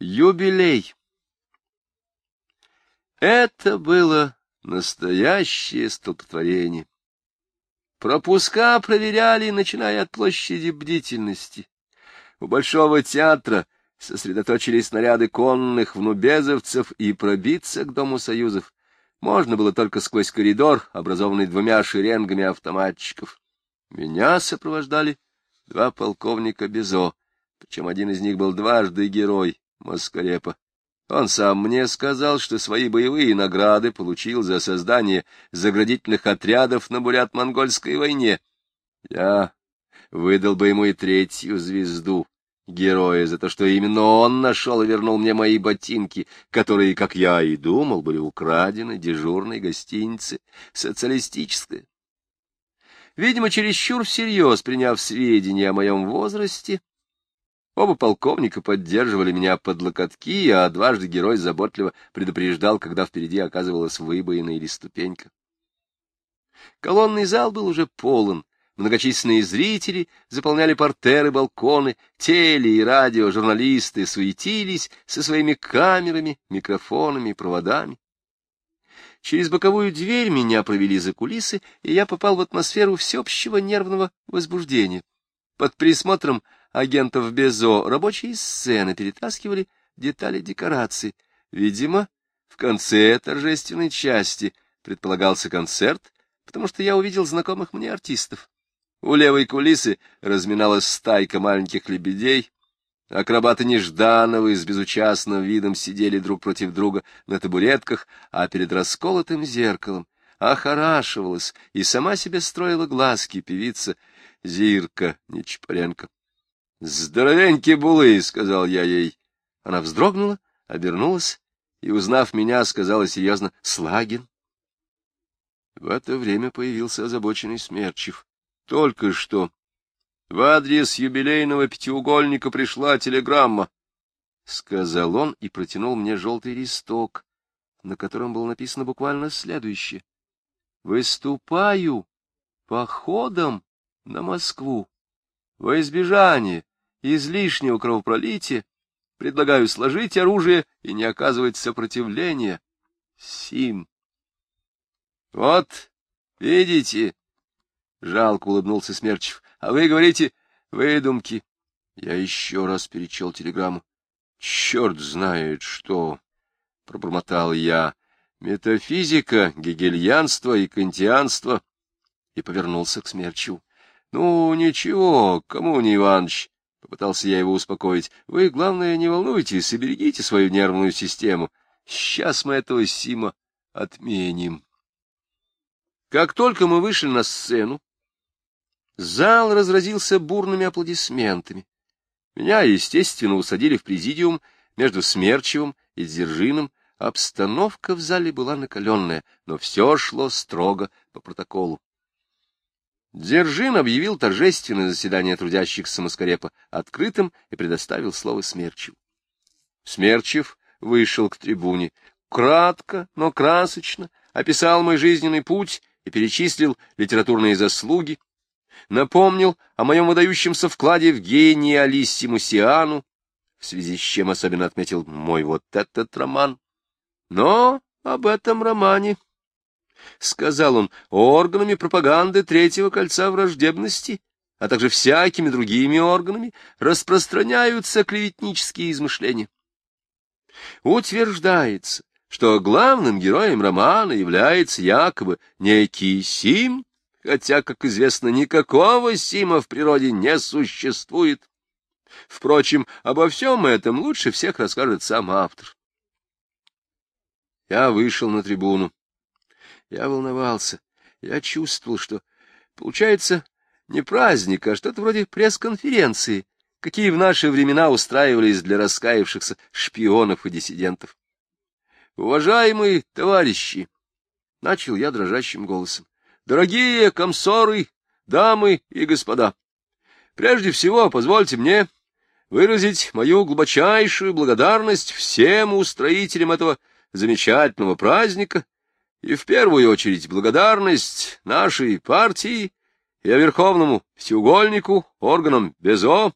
Юбилей. Это было настоящее столпотворение. Пропуска проверяли, начиная от площади бдительности. У Большого театра сосредоточились снаряды конных внубезовцев, и пробиться к Дому Союзов можно было только сквозь коридор, образованный двумя шеренгами автоматчиков. Меня сопровождали два полковника Безо, причем один из них был дважды герой, Маскарепа. Он сам мне сказал, что свои боевые награды получил за создание заградительных отрядов на бурят-монгольской войне. Я выдал бы ему и третью звезду героя за то, что именно он нашел и вернул мне мои ботинки, которые, как я и думал, были украдены дежурной гостиницы социалистической. Видимо, чересчур всерьез приняв сведения о моем возрасте, Оба полковника поддерживали меня под локотки, а дважды герой заботливо предупреждал, когда впереди оказывалась выбоина или ступенька. Колонный зал был уже полон. Многочисленные зрители заполняли портеры, балконы, теле- и радиожурналисты суетились со своими камерами, микрофонами проводами. Через боковую дверь меня провели за кулисы, и я попал в атмосферу всеобщего нервного возбуждения. Под присмотром агентов Безо рабочие сцены перетаскивали детали декораций. Видимо, в конце торжественной части предполагался концерт, потому что я увидел знакомых мне артистов. У левой кулисы разминалась стайка маленьких лебедей. Акробаты Неждановы с безучастным видом сидели друг против друга на табуретках, а перед расколотым зеркалом охорашивалась и сама себе строила глазки певица Зирка Нечапаренко. «Здоровенькие булы!» — сказал я ей. Она вздрогнула, обернулась и, узнав меня, сказала серьезно «Слагин». В это время появился озабоченный Смерчев. Только что в адрес юбилейного пятиугольника пришла телеграмма, — сказал он и протянул мне желтый листок, на котором было написано буквально следующее. — Выступаю походом на Москву во избежание излишнего кровопролития, предлагаю сложить оружие и не оказывать сопротивления. Сим. Вот, видите, жалко улыбнулся Смерчев, а вы говорите выдумки. Я еще раз перечел телеграмму. Черт знает что, пробормотал я. Метафизика, гегельянство и кантианство. И повернулся к Смерчеву. Ну, ничего, кому не Иваныч, Попытался я его успокоить. Вы, главное, не волнуйтесь и берегите свою нервную систему. Сейчас мы этого Сима отменим. Как только мы вышли на сцену, зал разразился бурными аплодисментами. Меня, естественно, усадили в президиум между Смерчевым и Дзержиным. Обстановка в зале была накаленная, но все шло строго по протоколу. Дзержин объявил торжественное заседание трудящихся Москарепа открытым и предоставил слово Смерчеву. Смерчев вышел к трибуне, кратко, но красочно описал мой жизненный путь и перечислил литературные заслуги, напомнил о моем выдающемся вкладе в гениалиссимусиану, в связи с чем особенно отметил мой вот этот роман. Но об этом романе — сказал он, — органами пропаганды третьего кольца враждебности, а также всякими другими органами распространяются клеветнические измышления. Утверждается, что главным героем романа является якобы некий Сим, хотя, как известно, никакого Сима в природе не существует. Впрочем, обо всем этом лучше всех расскажет сам автор. Я вышел на трибуну. Я волновался. Я чувствовал, что получается не праздник, а что-то вроде пресс-конференции, какие в наши времена устраивались для раскаявшихся шпионов и диссидентов. Уважаемые товарищи, — начал я дрожащим голосом, — дорогие комсоры, дамы и господа, прежде всего позвольте мне выразить мою глубочайшую благодарность всем устроителям этого замечательного праздника, и в первую очередь благодарность нашей партии и Верховному Всеугольнику, органам БЕЗО,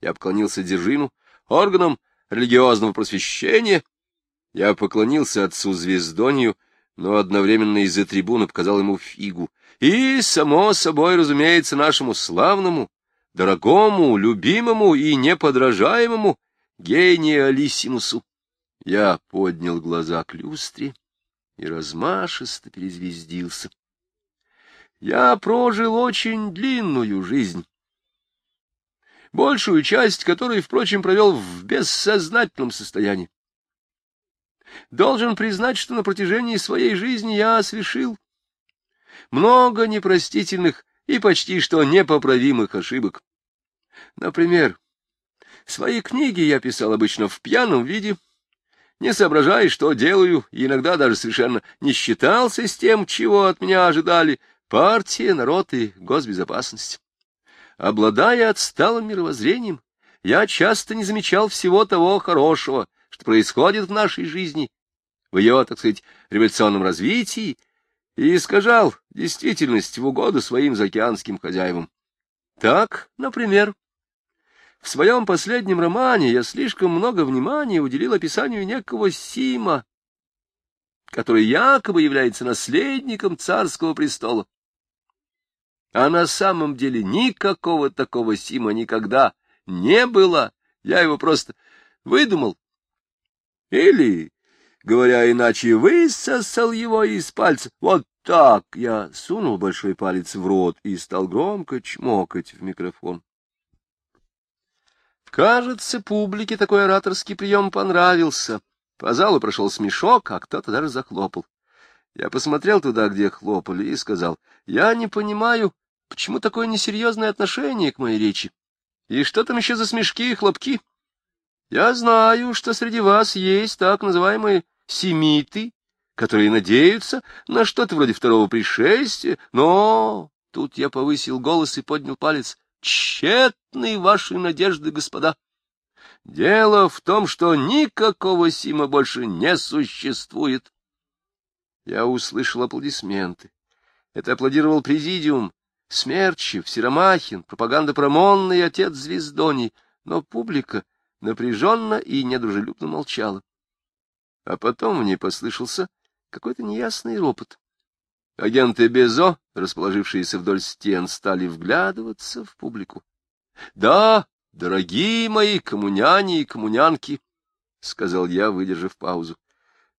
я обклонился Держину, органам религиозного просвещения. Я поклонился отцу Звездонию, но одновременно из-за трибуны показал ему фигу. И, само собой, разумеется, нашему славному, дорогому, любимому и неподражаемому гениалиссимусу. Я поднял глаза к люстре и размашисто перезвездился. Я прожил очень длинную жизнь, большую часть которой, впрочем, провел в бессознательном состоянии. Должен признать, что на протяжении своей жизни я совершил много непростительных и почти что непоправимых ошибок. Например, свои книги я писал обычно в пьяном виде, не соображая, что делаю, и иногда даже совершенно не считался с тем, чего от меня ожидали партия, народ и госбезопасность. Обладая отсталым мировоззрением, я часто не замечал всего того хорошего, что происходит в нашей жизни, в ее, так сказать, революционном развитии, и искажал действительность в угоду своим заокеанским хозяевам. Так, например, в своем последнем романе я слишком много внимания уделил описанию некого Сима, который якобы является наследником царского престола. А на самом деле никакого такого Сима никогда не было, я его просто выдумал. Или, говоря иначе, высосал его из пальца. Вот так я сунул большой палец в рот и стал громко чмокать в микрофон. Кажется, публике такой ораторский прием понравился. По залу прошел смешок, а кто-то даже захлопал. Я посмотрел туда, где хлопали, и сказал, я не понимаю, почему такое несерьезное отношение к моей речи. И что там еще за смешки и хлопки? Я знаю, что среди вас есть так называемые семиты, которые надеются на что-то вроде второго пришествия, но... Тут я повысил голос и поднял палец. Тщетны ваши надежды, господа. Дело в том, что никакого Сима больше не существует. Я услышал аплодисменты. Это аплодировал президиум, Смерчев, Серомахин, пропаганда Промонна и отец Звездоний, но публика напряженно и недружелюбно молчала. А потом мне послышался какой-то неясный ропот. Агенты Безо, расположившиеся вдоль стен, стали вглядываться в публику. — Да, дорогие мои коммуняне и коммунянки, — сказал я, выдержав паузу.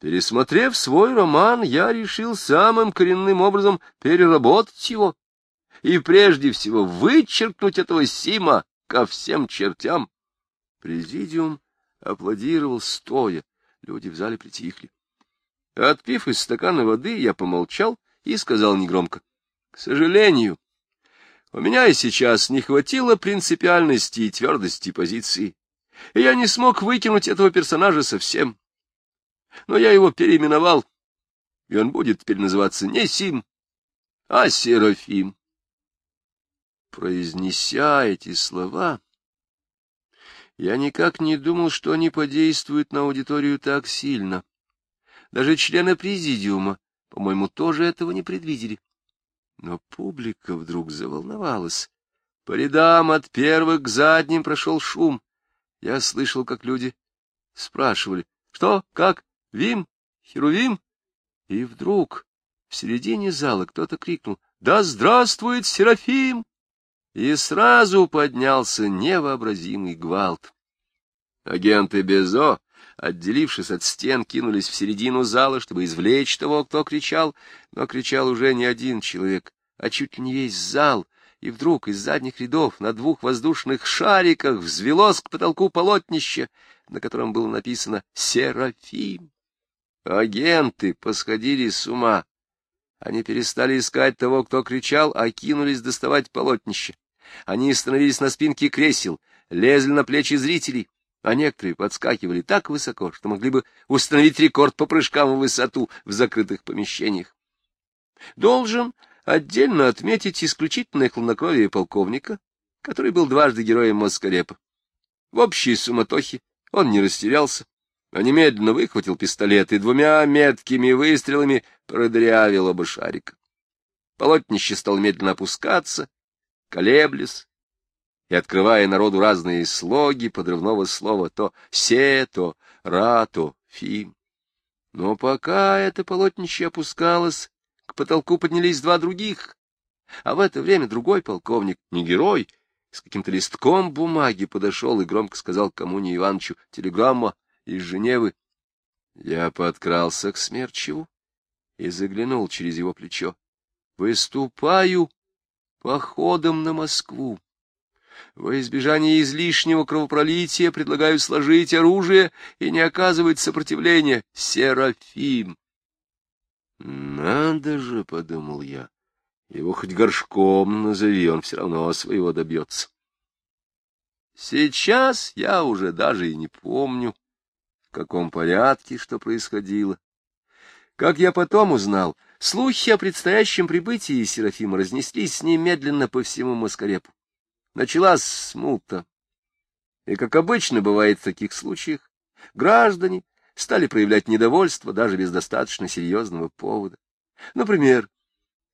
Пересмотрев свой роман, я решил самым коренным образом переработать его и прежде всего вычеркнуть этого Сима ко всем чертям. Президиум аплодировал стоя, люди в зале притихли. Отпив из стакана воды, я помолчал и сказал негромко. — К сожалению, у меня и сейчас не хватило принципиальности и твердости позиции, и я не смог выкинуть этого персонажа совсем. Но я его переименовал, и он будет теперь называться не Сим, а Серафим. Произнеся эти слова, я никак не думал, что они подействуют на аудиторию так сильно. Даже члены президиума, по-моему, тоже этого не предвидели. Но публика вдруг заволновалась. По рядам от первых к задним прошел шум. Я слышал, как люди спрашивали, что, как, Вим, Херувим? И вдруг в середине зала кто-то крикнул, «Да здравствует Серафим!» И сразу поднялся невообразимый гвалт. Агенты Безо отделившись от стен, кинулись в середину зала, чтобы извлечь того, кто кричал, но кричал уже не один человек, а чуть ли не весь зал, и вдруг из задних рядов на двух воздушных шариках взвелось к потолку полотнище, на котором было написано «Серафим». Агенты посходили с ума. Они перестали искать того, кто кричал, а кинулись доставать полотнище. Они становились на спинке кресел, лезли на плечи зрителей, а некоторые подскакивали так высоко, что могли бы установить рекорд по прыжкам в высоту в закрытых помещениях. Должен отдельно отметить исключительное хладнокровие полковника, который был дважды героем Москарепа. В общей суматохе он не растерялся, а немедленно выхватил пистолет и двумя меткими выстрелами продырявил оба шарика. Полотнище стало медленно опускаться, колеблясь, и открывая народу разные слоги подрывного слова то «се», то «ра», то «фи». Но пока это полотнище опускалось, к потолку поднялись два других, а в это время другой полковник, не герой, с каким-то листком бумаги подошел и громко сказал Коммуне Ивановичу «Телеграмма из Женевы». Я подкрался к Смерчеву и заглянул через его плечо. «Выступаю походом на Москву. Во избежание излишнего кровопролития предлагаю сложить оружие и не оказывать сопротивления. Серафим!» «Надо же!» — подумал я. Его хоть горшком назови, он все равно своего добьется. Сейчас я уже даже и не помню, в каком порядке что происходило. Как я потом узнал, слухи о предстоящем прибытии Серафима разнеслись немедленно по всему Маскарепу. Началась смута. И, как обычно бывает в таких случаях, граждане стали проявлять недовольство даже без достаточно серьезного повода. Например,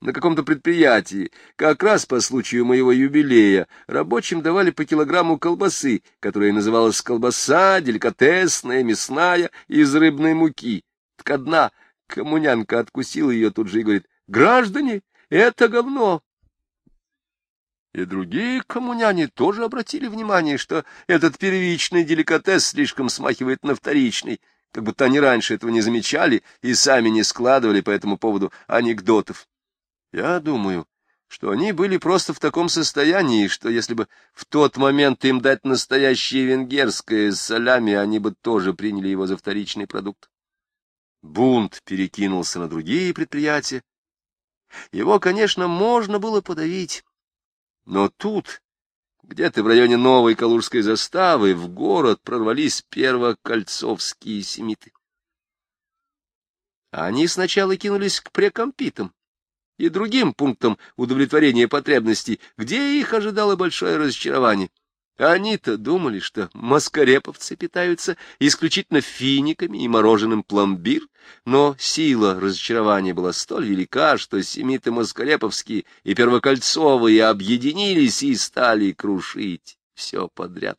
на каком-то предприятии, как раз по случаю моего юбилея, рабочим давали по килограмму колбасы, которая называлась колбаса, деликатесная, мясная, из рыбной муки. Так одна коммунянка откусила ее тут же и говорит, «Граждане, это говно!» И другие коммуняне тоже обратили внимание, что этот первичный деликатес слишком смахивает на вторичный, как будто они раньше этого не замечали и сами не складывали по этому поводу анекдотов. Я думаю, что они были просто в таком состоянии, что если бы в тот момент им дать настоящее венгерское солями, они бы тоже приняли его за вторичный продукт. Бунт перекинулся на другие предприятия. Его, конечно, можно было подавить. Но тут, где-то в районе новой Калужской заставы, в город прорвались первокольцовские семиты. Они сначала кинулись к прекомпитам, и другим пунктам удовлетворения потребностей, где их ожидало большое разочарование. Они-то думали, что маскареповцы питаются исключительно финиками и мороженым пломбир, но сила разочарования была столь велика, что семиты маскареповские и первокольцовые объединились и стали крушить все подряд.